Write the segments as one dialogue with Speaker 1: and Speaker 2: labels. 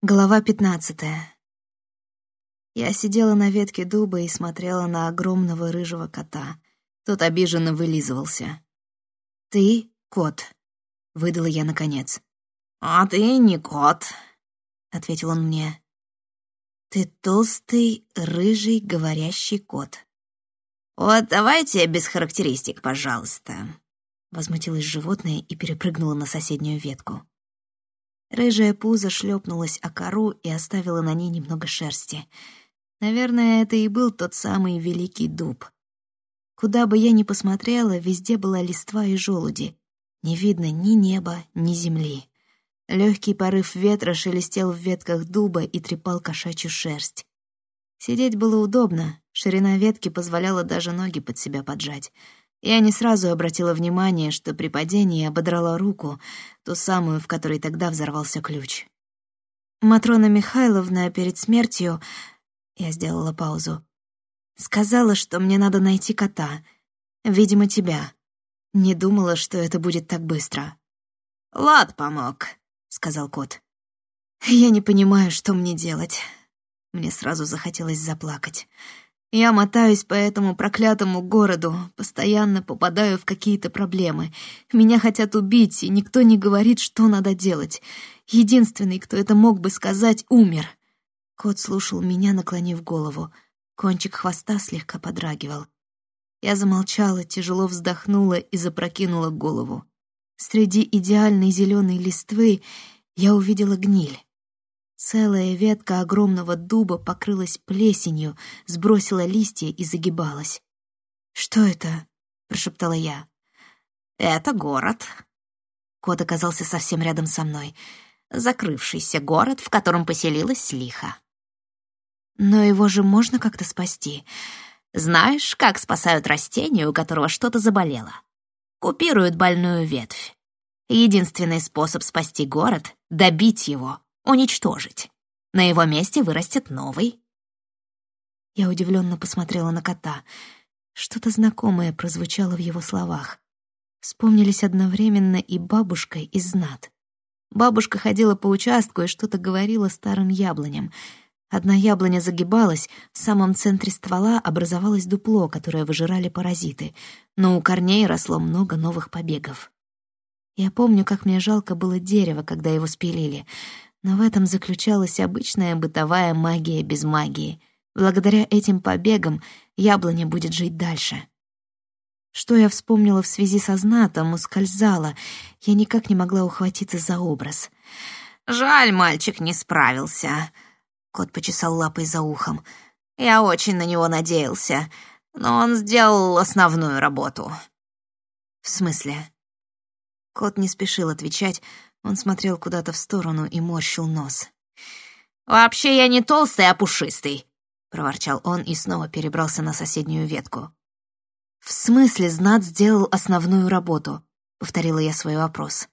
Speaker 1: Глава пятнадцатая. Я сидела на ветке дуба и смотрела на огромного рыжего кота. Тот обиженно вылизывался. «Ты — кот», — выдала я наконец.
Speaker 2: «А ты не кот», —
Speaker 1: ответил он мне. «Ты толстый, рыжий, говорящий кот».
Speaker 2: «Вот давайте без характеристик, пожалуйста», —
Speaker 1: возмутилось животное и перепрыгнуло на соседнюю ветку. Рыжая пузо шлепнулась о кору и оставила на ней немного шерсти. Наверное, это и был тот самый великий дуб. Куда бы я ни посмотрела, везде была листва и желуди. Не видно ни неба, ни земли. Легкий порыв ветра шелестел в ветках дуба и трепал кошачью шерсть. Сидеть было удобно, ширина ветки позволяла даже ноги под себя поджать — я не сразу обратила внимание, что при падении ободрала руку, ту самую, в которой тогда взорвался ключ. Матрона Михайловна перед смертью... Я сделала паузу. Сказала, что мне надо найти кота. Видимо, тебя. Не думала, что это будет так быстро.
Speaker 2: «Лад помог», — сказал кот.
Speaker 1: «Я не понимаю, что мне делать». Мне сразу захотелось заплакать. Я мотаюсь по этому проклятому городу, постоянно попадаю в какие-то проблемы. Меня хотят убить, и никто не говорит, что надо делать. Единственный, кто это мог бы сказать, умер. Кот слушал меня, наклонив голову. Кончик хвоста слегка подрагивал. Я замолчала, тяжело вздохнула и запрокинула голову. Среди идеальной зеленой листвы я увидела гниль. Целая ветка огромного дуба покрылась плесенью, сбросила листья и загибалась. «Что это?» — прошептала я.
Speaker 2: «Это город».
Speaker 1: Кот оказался совсем рядом со мной.
Speaker 2: Закрывшийся город, в котором поселилась лиха.
Speaker 1: «Но его же можно как-то спасти?»
Speaker 2: «Знаешь, как спасают растение, у которого что-то заболело?» «Купируют больную ветвь. Единственный способ спасти город — добить его, уничтожить. На его месте вырастет новый.
Speaker 1: Я удивленно посмотрела на кота. Что-то знакомое прозвучало в его словах. Вспомнились одновременно и бабушка, и знат. Бабушка ходила по участку и что-то говорила старым яблоням. Одна яблоня загибалась, в самом центре ствола образовалось дупло, которое выжирали паразиты, но у корней росло много новых побегов. Я помню, как мне жалко было дерево, когда его спилили. Но в этом заключалась обычная бытовая магия без магии. Благодаря этим побегам яблоня будет жить дальше. Что я вспомнила в связи со знатом, ускользала. Я никак не могла ухватиться за образ.
Speaker 2: «Жаль, мальчик не справился», — кот почесал лапой за ухом. «Я очень на него надеялся, но он сделал основную работу».
Speaker 1: «В смысле?» Кот не спешил отвечать, он смотрел куда-то в сторону и морщил нос.
Speaker 2: «Вообще я не толстый, а пушистый», —
Speaker 1: проворчал он и снова перебрался на соседнюю ветку. «В смысле знат сделал основную работу?» — повторила я свой вопрос.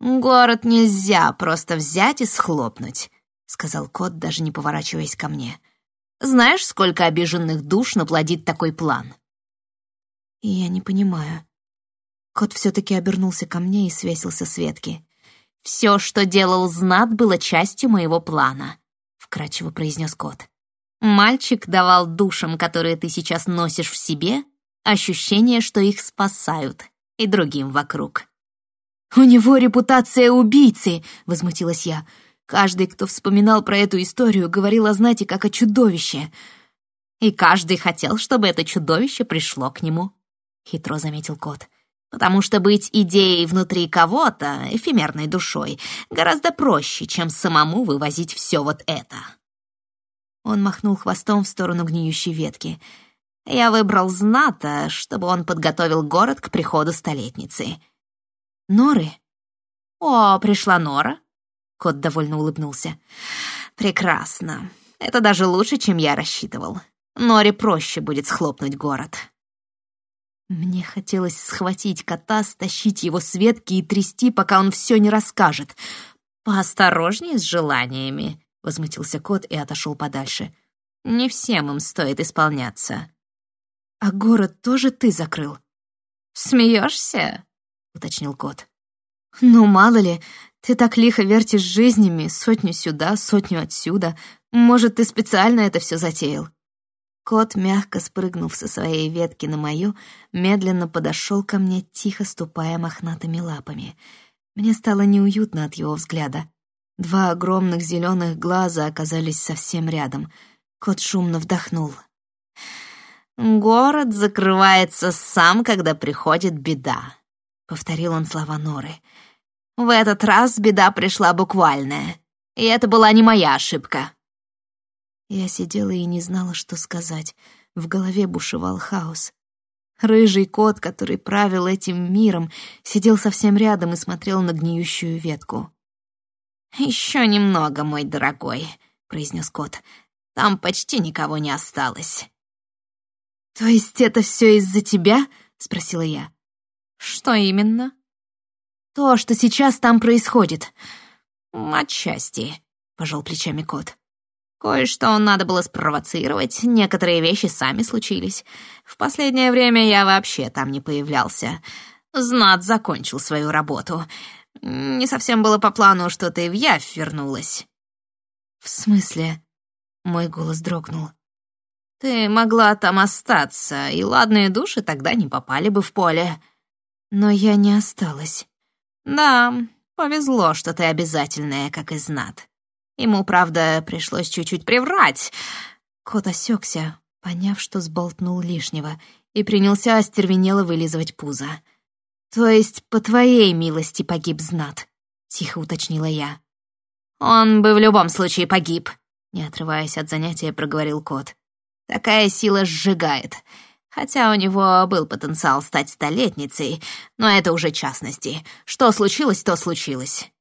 Speaker 2: «Город нельзя просто взять и схлопнуть», — сказал кот, даже не поворачиваясь ко мне. «Знаешь, сколько обиженных душ наплодит такой план?»
Speaker 1: «Я не понимаю». Кот все-таки обернулся ко мне и свесился с ветки.
Speaker 2: «Все, что делал Знат, было частью моего плана», — вкрадчиво произнес кот. «Мальчик давал душам, которые ты сейчас носишь в себе, ощущение, что их спасают, и другим вокруг».
Speaker 1: «У него репутация убийцы!» — возмутилась я. Каждый, кто вспоминал про эту историю, говорил о знати как о чудовище.
Speaker 2: «И каждый хотел, чтобы это чудовище пришло к нему», — хитро заметил кот потому что быть идеей внутри кого-то, эфемерной душой, гораздо проще, чем самому вывозить все вот это.
Speaker 1: Он махнул хвостом в сторону гниющей ветки.
Speaker 2: Я выбрал Зната, чтобы он подготовил город к приходу столетницы.
Speaker 1: Норы?
Speaker 2: О, пришла Нора? Кот довольно улыбнулся. Прекрасно. Это даже лучше, чем я рассчитывал. Норе проще будет схлопнуть город.
Speaker 1: Мне хотелось схватить кота, стащить его с ветки и трясти, пока он все не расскажет.
Speaker 2: «Поосторожнее с желаниями», — возмутился кот и отошел подальше. «Не всем им стоит исполняться».
Speaker 1: «А город тоже ты закрыл?»
Speaker 2: «Смеешься?» — уточнил кот.
Speaker 1: «Ну, мало ли, Ты так лихо вертишь жизнями, сотню сюда, сотню отсюда. Может, ты специально это все затеял?» Кот, мягко спрыгнув со своей ветки на мою, медленно подошел ко мне, тихо ступая мохнатыми лапами. Мне стало неуютно от его взгляда. Два огромных зеленых глаза оказались совсем рядом. Кот шумно вдохнул.
Speaker 2: «Город закрывается сам, когда приходит беда», — повторил он слова Норы. «В этот раз беда пришла буквальная, и это была не моя ошибка».
Speaker 1: Я сидела и не знала, что сказать. В голове бушевал хаос. Рыжий кот, который правил этим миром, сидел совсем рядом и смотрел на гниющую ветку.
Speaker 2: «Еще немного, мой дорогой», — произнес кот. «Там почти никого не осталось».
Speaker 1: «То есть это все из-за тебя?» — спросила я.
Speaker 2: «Что именно?»
Speaker 1: «То, что сейчас там происходит».
Speaker 2: «Отчасти», — пожал плечами кот. Кое-что надо было спровоцировать, некоторые вещи сами случились. В последнее время я вообще там не появлялся. Знат закончил свою работу. Не совсем было по плану, что ты в явь вернулась.
Speaker 1: «В смысле?» — мой голос дрогнул.
Speaker 2: «Ты могла там остаться, и ладные души тогда не попали бы в поле».
Speaker 1: «Но я не осталась».
Speaker 2: «Да, повезло, что ты обязательная, как и знат. Ему, правда, пришлось чуть-чуть приврать.
Speaker 1: Кот осекся, поняв, что сболтнул лишнего, и принялся остервенело вылизывать пузо. «То есть, по твоей милости погиб знат?» — тихо уточнила я.
Speaker 2: «Он бы в любом случае погиб», — не отрываясь от занятия, проговорил кот. «Такая сила сжигает. Хотя у него был потенциал стать столетницей, но это уже частности. Что случилось, то случилось.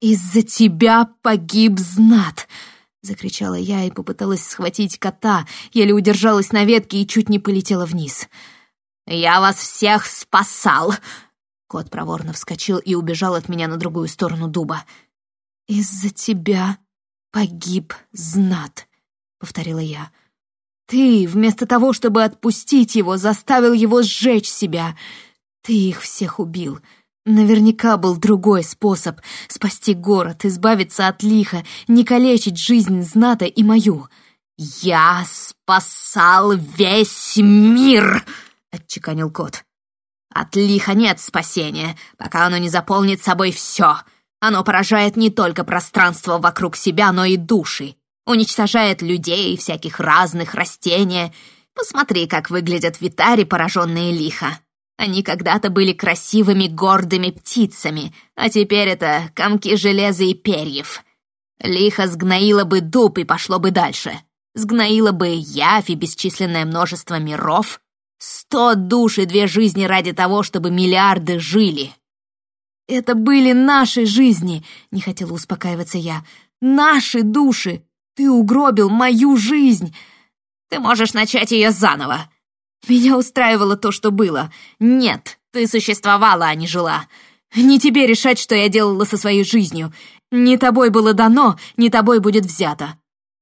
Speaker 1: «Из-за тебя погиб знат!» — закричала я и попыталась схватить кота, еле удержалась на ветке и чуть не полетела вниз.
Speaker 2: «Я вас всех спасал!»
Speaker 1: Кот проворно вскочил и убежал от меня на другую сторону дуба. «Из-за тебя погиб знат», — повторила я. «Ты, вместо того, чтобы отпустить его, заставил его сжечь себя. Ты их всех убил. Наверняка был другой способ спасти город, избавиться от лиха, не калечить жизнь Зната и мою.
Speaker 2: «Я спасал весь мир!» — отчеканил кот. «От лиха нет спасения, пока оно не заполнит собой все. Оно поражает не только пространство вокруг себя, но и души. Уничтожает людей, всяких разных растения. Посмотри, как выглядят витари, пораженные лиха. Они когда-то были красивыми гордыми птицами, а теперь это комки железа и перьев. Лихо сгноило бы дуб и пошло бы дальше. Сгноило бы явь и бесчисленное множество миров. Сто душ и две жизни ради того, чтобы миллиарды жили.
Speaker 1: «Это были наши жизни!» — не хотела успокаиваться я. «Наши души! Ты угробил мою жизнь!»
Speaker 2: «Ты можешь начать ее заново!»
Speaker 1: Меня устраивало то, что было. Нет, ты существовала, а не жила. Не тебе решать, что я делала со своей жизнью. Не тобой было дано, не тобой будет взято.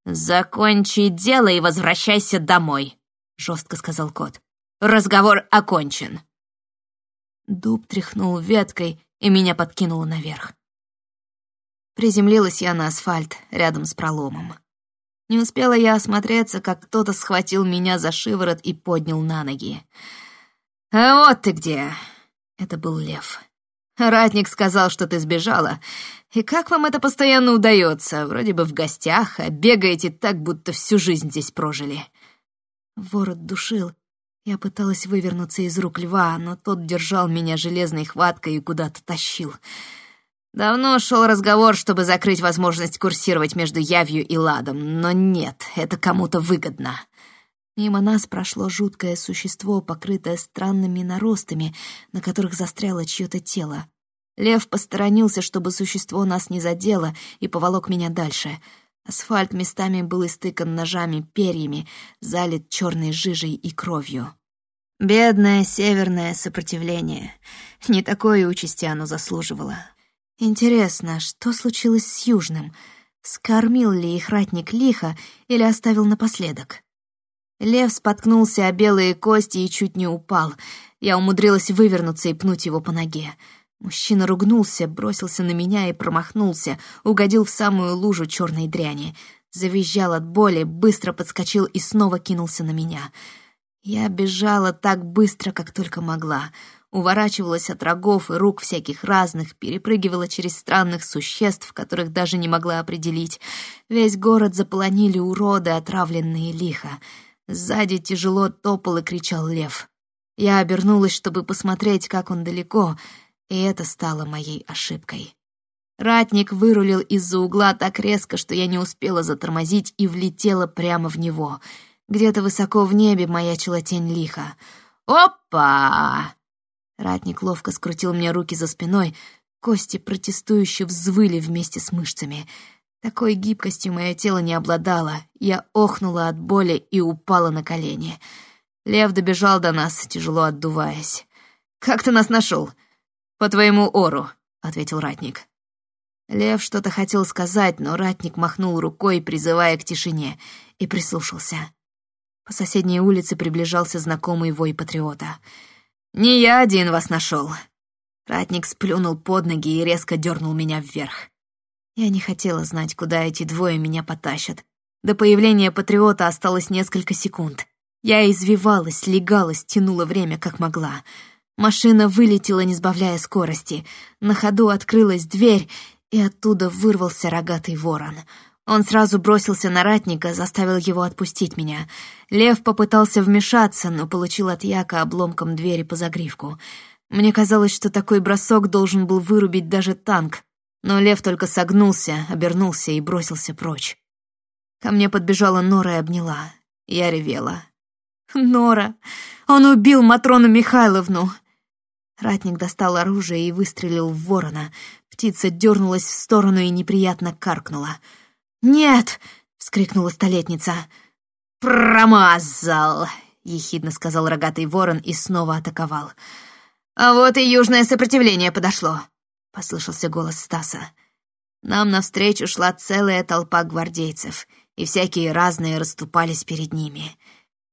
Speaker 2: «Закончи дело и возвращайся домой», — жестко сказал кот. «Разговор окончен».
Speaker 1: Дуб тряхнул веткой, и меня подкинуло наверх. Приземлилась я на асфальт рядом с проломом. Не успела я осмотреться, как кто-то схватил меня за шиворот и поднял на ноги. «А вот ты где!» Это был Лев. «Ратник сказал, что ты сбежала. И как вам это постоянно удается? Вроде бы в гостях, а бегаете так, будто всю жизнь здесь прожили». Ворот душил. Я пыталась вывернуться из рук льва, но тот держал меня железной хваткой и куда-то тащил. Давно шел разговор, чтобы закрыть возможность курсировать между Явью и Ладом, но нет, это кому-то выгодно. Мимо нас прошло жуткое существо, покрытое странными наростами, на которых застряло чье-то тело. Лев посторонился, чтобы существо нас не задело, и поволок меня дальше. Асфальт местами был истыкан ножами, перьями, залит черной жижей и кровью. Бедное северное сопротивление. Не такой участи оно заслуживало. Интересно, что случилось с Южным? Скормил ли их ратник лихо или оставил напоследок? Лев споткнулся о белые кости и чуть не упал. Я умудрилась вывернуться и пнуть его по ноге. Мужчина ругнулся, бросился на меня и промахнулся, угодил в самую лужу черной дряни. Завизжал от боли, быстро подскочил и снова кинулся на меня. Я бежала так быстро, как только могла. Уворачивалась от рогов и рук всяких разных, перепрыгивала через странных существ, которых даже не могла определить. Весь город заполонили уроды, отравленные лихо. Сзади тяжело топал и кричал лев. Я обернулась, чтобы посмотреть, как он далеко — и это стало моей ошибкой. Ратник вырулил из-за угла так резко, что я не успела затормозить и влетела прямо в него. Где-то высоко в небе маячила тень лиха. «Опа!» Ратник ловко скрутил мне руки за спиной, кости протестующе взвыли вместе с мышцами. Такой гибкостью мое тело не обладало. Я охнула от боли и упала на колени. Лев добежал до нас, тяжело отдуваясь. «Как ты нас нашел? «По твоему ору», — ответил ратник. Лев что-то хотел сказать, но ратник махнул рукой, призывая к тишине, и прислушался. По соседней улице приближался знакомый вой патриота. «Не я один вас нашел. Ратник сплюнул под ноги и резко дернул меня вверх. Я не хотела знать, куда эти двое меня потащат. До появления патриота осталось несколько секунд. Я извивалась, легалась, тянула время, как могла — Машина вылетела, не сбавляя скорости. На ходу открылась дверь, и оттуда вырвался рогатый ворон. Он сразу бросился на ратника, заставил его отпустить меня. Лев попытался вмешаться, но получил от Яка обломком двери по загривку. Мне казалось, что такой бросок должен был вырубить даже танк, но лев только согнулся, обернулся и бросился прочь. Ко мне подбежала Нора и обняла. Я ревела. «Нора! Он убил Матрону Михайловну!» Ратник достал оружие и выстрелил в ворона. Птица дернулась в сторону и неприятно каркнула. «Нет!» — вскрикнула столетница. «Промазал!» — ехидно сказал рогатый ворон и снова атаковал. «А вот и южное сопротивление подошло!» — послышался голос Стаса. Нам навстречу шла целая толпа гвардейцев, и всякие разные расступались перед ними.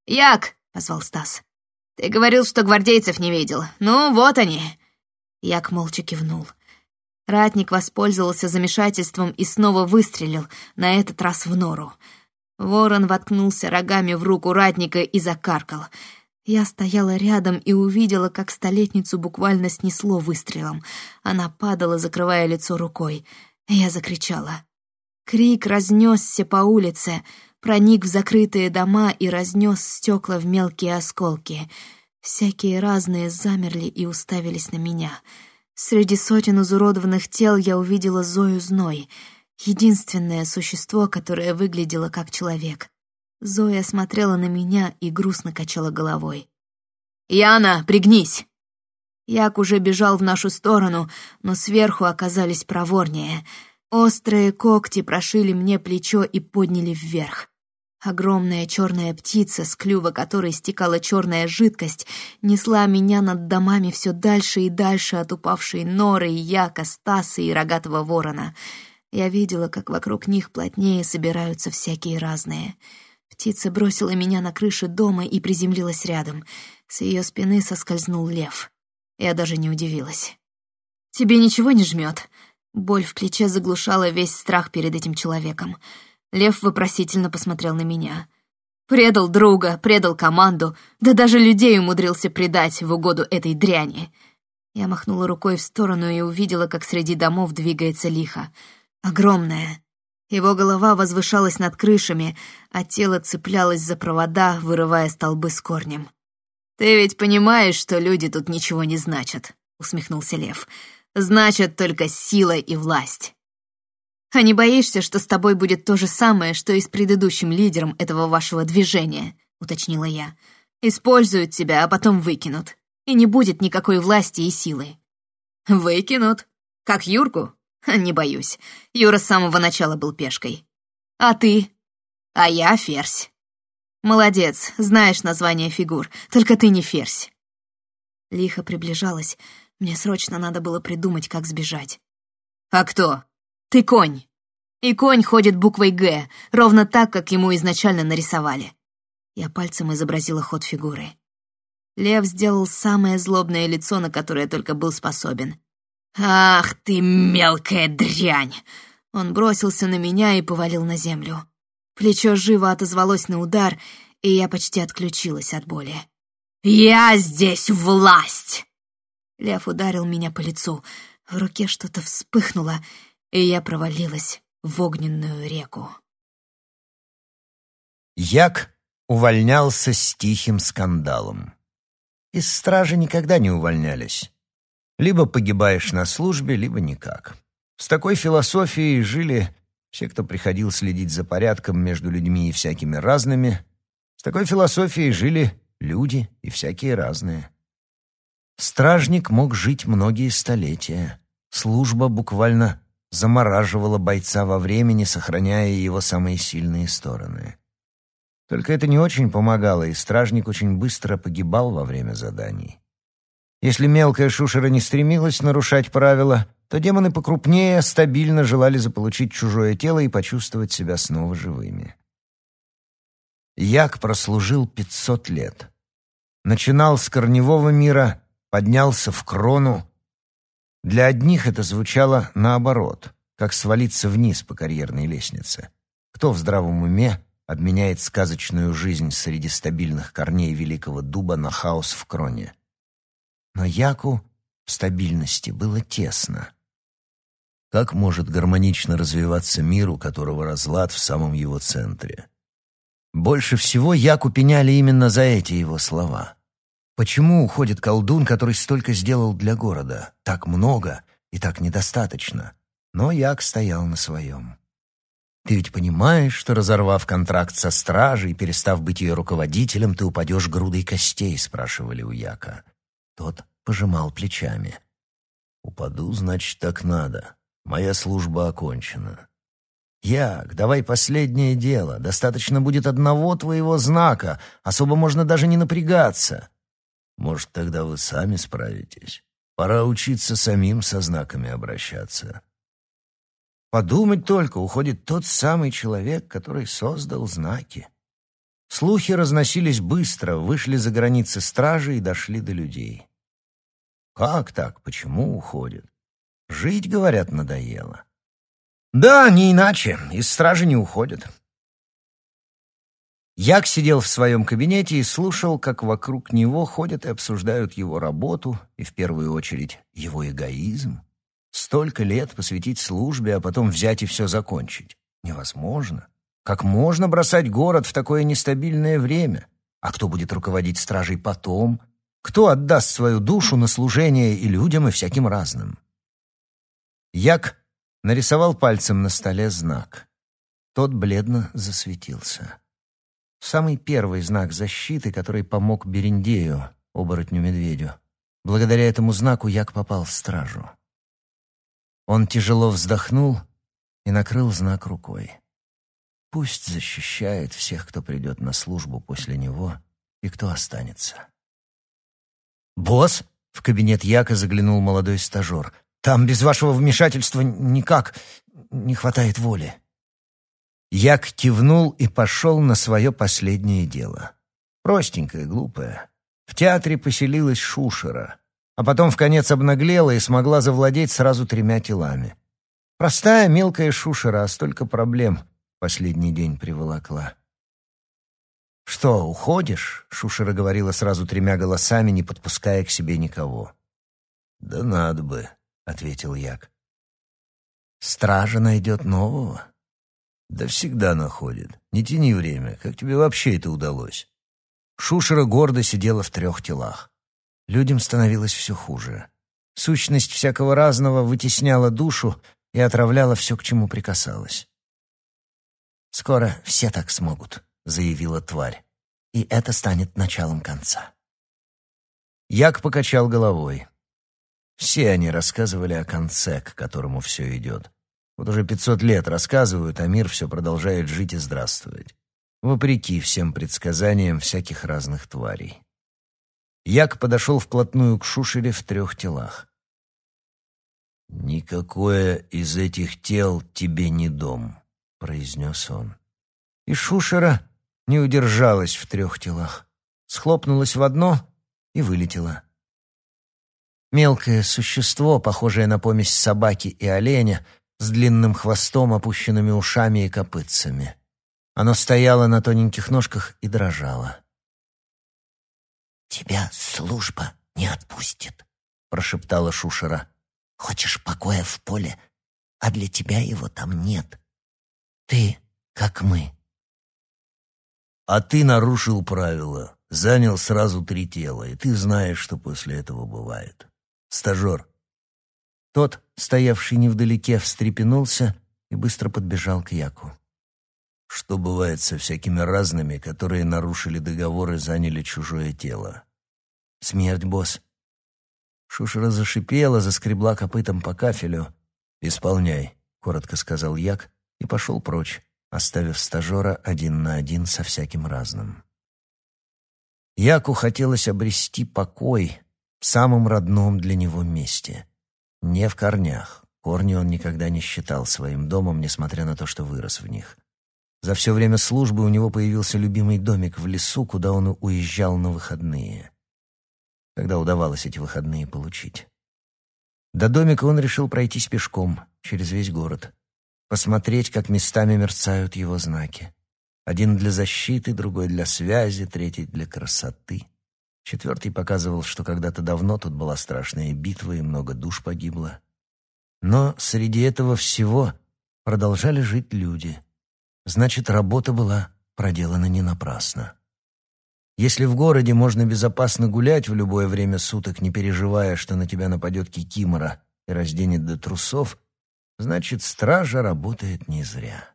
Speaker 1: «Як!» — позвал Стас. «Ты говорил, что гвардейцев не видел. Ну, вот они!» Як молча кивнул. Ратник воспользовался замешательством и снова выстрелил, на этот раз в нору. Ворон воткнулся рогами в руку ратника и закаркал. Я стояла рядом и увидела, как столетницу буквально снесло выстрелом. Она падала, закрывая лицо рукой. Я закричала. Крик разнесся по улице — проник в закрытые дома и разнес стекла в мелкие осколки. Всякие разные замерли и уставились на меня. Среди сотен изуродованных тел я увидела Зою Зной, единственное существо, которое выглядело как человек. Зоя смотрела на меня и грустно качала головой. «Яна, пригнись!» Як уже бежал в нашу сторону, но сверху оказались проворнее. Острые когти прошили мне плечо и подняли вверх. Огромная черная птица, с клюва которой стекала черная жидкость, несла меня над домами все дальше и дальше от упавшей норы, яка, стаса и рогатого ворона. Я видела, как вокруг них плотнее собираются всякие разные. Птица бросила меня на крышу дома и приземлилась рядом. С ее спины соскользнул лев. Я даже не удивилась. «Тебе ничего не жмет?» Боль в плече заглушала весь страх перед этим человеком. Лев вопросительно посмотрел на меня. Предал друга, предал команду, да даже людей умудрился предать в угоду этой дряни. Я махнула рукой в сторону и увидела, как среди домов двигается лихо. Огромное. Его голова возвышалась над крышами, а тело цеплялось за провода, вырывая столбы с корнем. «Ты ведь понимаешь, что люди тут ничего не значат», — усмехнулся Лев. «Значат только сила и власть». А не боишься, что с тобой будет то же самое, что и с предыдущим лидером этого вашего движения?» — уточнила я. «Используют тебя, а потом выкинут. И не будет никакой власти и силы». «Выкинут? Как Юрку? Не боюсь. Юра с самого начала был пешкой. А ты? А я ферзь. Молодец, знаешь название фигур, только ты не ферзь». Лихо приближалась. Мне срочно надо было придумать, как сбежать. «А кто?» Ты конь. И конь ходит буквой «Г», ровно так, как ему изначально нарисовали. Я пальцем изобразила ход фигуры. Лев сделал самое злобное лицо, на которое только был способен. «Ах ты, мелкая дрянь!» Он бросился на меня и повалил на землю. Плечо живо отозвалось на удар, и я почти отключилась от боли. «Я здесь власть!» Лев ударил меня по лицу. В руке что-то вспыхнуло, и я провалилась в огненную реку.
Speaker 3: Як увольнялся с тихим скандалом. Из стражи никогда не увольнялись. Либо погибаешь на службе, либо никак. С такой философией жили все, кто приходил следить за порядком между людьми и всякими разными. С такой философией жили люди и всякие разные. Стражник мог жить многие столетия. Служба буквально замораживала бойца во времени, сохраняя его самые сильные стороны. Только это не очень помогало, и стражник очень быстро погибал во время заданий. Если мелкая шушера не стремилась нарушать правила, то демоны покрупнее стабильно желали заполучить чужое тело и почувствовать себя снова живыми. Як прослужил пятьсот лет. Начинал с корневого мира, поднялся в крону. Для одних это звучало наоборот, как свалиться вниз по карьерной лестнице. Кто в здравом уме обменяет сказочную жизнь среди стабильных корней великого дуба на хаос в кроне. Но Яку в стабильности было тесно. Как может гармонично развиваться мир, у которого разлад в самом его центре? Больше всего Яку пеняли именно за эти его слова. Почему уходит колдун, который столько сделал для города? Так много и так недостаточно. Но Як стоял на своем. Ты ведь понимаешь, что, разорвав контракт со стражей, перестав быть ее руководителем, ты упадешь грудой костей?» — спрашивали у Яка. Тот пожимал плечами. «Упаду, значит, так надо. Моя служба окончена». «Як, давай последнее дело. Достаточно будет одного твоего знака. Особо можно даже не напрягаться». «Может, тогда вы сами справитесь. Пора учиться самим со знаками обращаться». Подумать только, уходит тот самый человек, который создал знаки. Слухи разносились быстро, вышли за границы стражи и дошли до людей. Как так? Почему уходит? Жить, говорят, надоело. Да, не иначе. Из стражи не уходят. Як сидел в своем кабинете и слушал, как вокруг него ходят и обсуждают его работу, и в первую очередь его эгоизм. Столько лет посвятить службе, а потом взять и все закончить. Невозможно. Как можно бросать город в такое нестабильное время? А кто будет руководить стражей потом? Кто отдаст свою душу на служение и людям, и всяким разным? Як нарисовал пальцем на столе знак. Тот бледно засветился. Самый первый знак защиты, который помог Берендею, оборотню-медведю. Благодаря этому знаку Як попал в стражу. Он тяжело вздохнул и накрыл знак рукой. Пусть защищает всех, кто придет на службу после него и кто останется. «Босс!» — в кабинет Яка заглянул молодой стажер. «Там без вашего вмешательства никак не хватает воли». Як кивнул и пошел на свое последнее дело. Простенькое, глупое. В театре поселилась Шушера а потом в конец обнаглела и смогла завладеть сразу тремя телами. Простая мелкая шушера, а столько проблем последний день приволокла. «Что, уходишь?» — Шушера говорила сразу тремя голосами, не подпуская к себе никого. «Да надо бы», — ответил Як. «Стража найдет нового?» «Да всегда находит. Не тяни время. Как тебе вообще это удалось?» Шушера гордо сидела в трех телах. Людям становилось все хуже. Сущность всякого разного вытесняла душу и отравляла все, к чему прикасалась. «Скоро все так смогут», — заявила тварь, — «и это станет началом конца». Як покачал головой. Все они рассказывали о конце, к которому все идет. Вот уже пятьсот лет рассказывают, а мир все продолжает жить и здравствовать. Вопреки всем предсказаниям всяких разных тварей. Як подошел вплотную к Шушере в трех телах. «Никакое из этих тел тебе не дом», — произнес он. И Шушера не удержалась в трех телах, схлопнулась в одно и вылетела. Мелкое существо, похожее на помесь собаки и оленя, с длинным хвостом, опущенными ушами и копытцами. Оно стояло на тоненьких ножках и дрожало.
Speaker 4: «Тебя служба не отпустит», — прошептала Шушера. «Хочешь покоя в поле, а для тебя его там нет. Ты, как мы».
Speaker 3: «А ты нарушил правила, занял сразу три тела, и ты знаешь, что после этого бывает. Стажер». Тот, стоявший невдалеке, встрепенулся и быстро подбежал к Яку. Что бывает со всякими разными, которые нарушили договор и заняли чужое тело? Смерть, босс. Шушера зашипела, заскребла копытом по кафелю. «Исполняй», — коротко сказал Як и пошел прочь, оставив стажера один на один со всяким разным. Яку хотелось обрести покой в самом родном для него месте. Не в корнях. Корни он никогда не считал своим домом, несмотря на то, что вырос в них. За все время службы у него появился любимый домик в лесу, куда он уезжал на выходные. Когда удавалось эти выходные получить. До домика он решил пройтись пешком через весь город, посмотреть, как местами мерцают его знаки. Один для защиты, другой для связи, третий для красоты. Четвертый показывал, что когда-то давно тут была страшная битва и много душ погибло. Но среди этого всего продолжали жить люди — значит, работа была проделана не напрасно. Если в городе можно безопасно гулять в любое время суток, не переживая, что на тебя нападет кикимора и разденет до трусов, значит, стража работает не зря.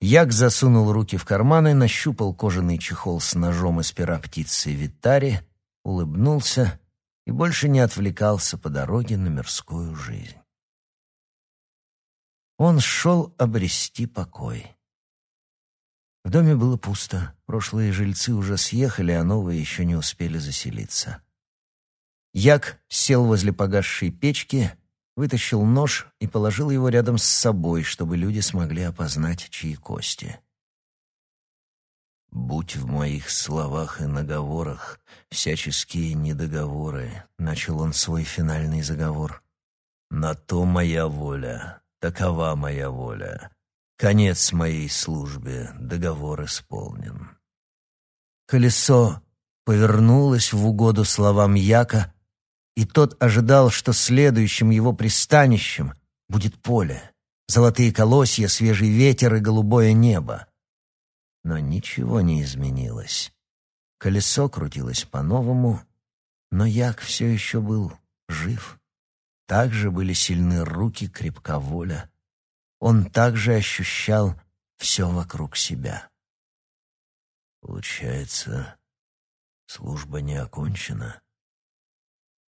Speaker 3: Як засунул руки в карманы, нащупал кожаный чехол с ножом из пера птицы Витари, улыбнулся и больше не отвлекался по дороге на мирскую жизнь. Он шел обрести покой. В доме было пусто. Прошлые жильцы уже съехали, а новые еще не успели заселиться. Як сел возле погасшей печки, вытащил нож и положил его рядом с собой, чтобы люди смогли опознать, чьи кости. «Будь в моих словах и наговорах всяческие недоговоры», — начал он свой финальный заговор. «На то моя воля, Такова моя воля. Конец моей службе, договор исполнен. Колесо повернулось в угоду словам Яка, и тот ожидал, что следующим его пристанищем будет поле, золотые колосья, свежий ветер и голубое небо. Но ничего не изменилось. Колесо крутилось по-новому, но Як все еще был жив. Также были сильны руки, крепка воля. Он также ощущал все вокруг себя. Получается, служба не окончена?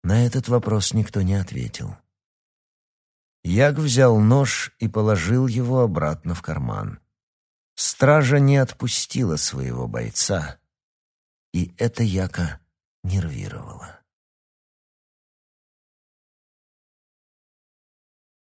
Speaker 3: На этот вопрос никто не ответил. Яг взял нож и положил его обратно в карман. Стража не отпустила своего бойца, и это Яка нервировало.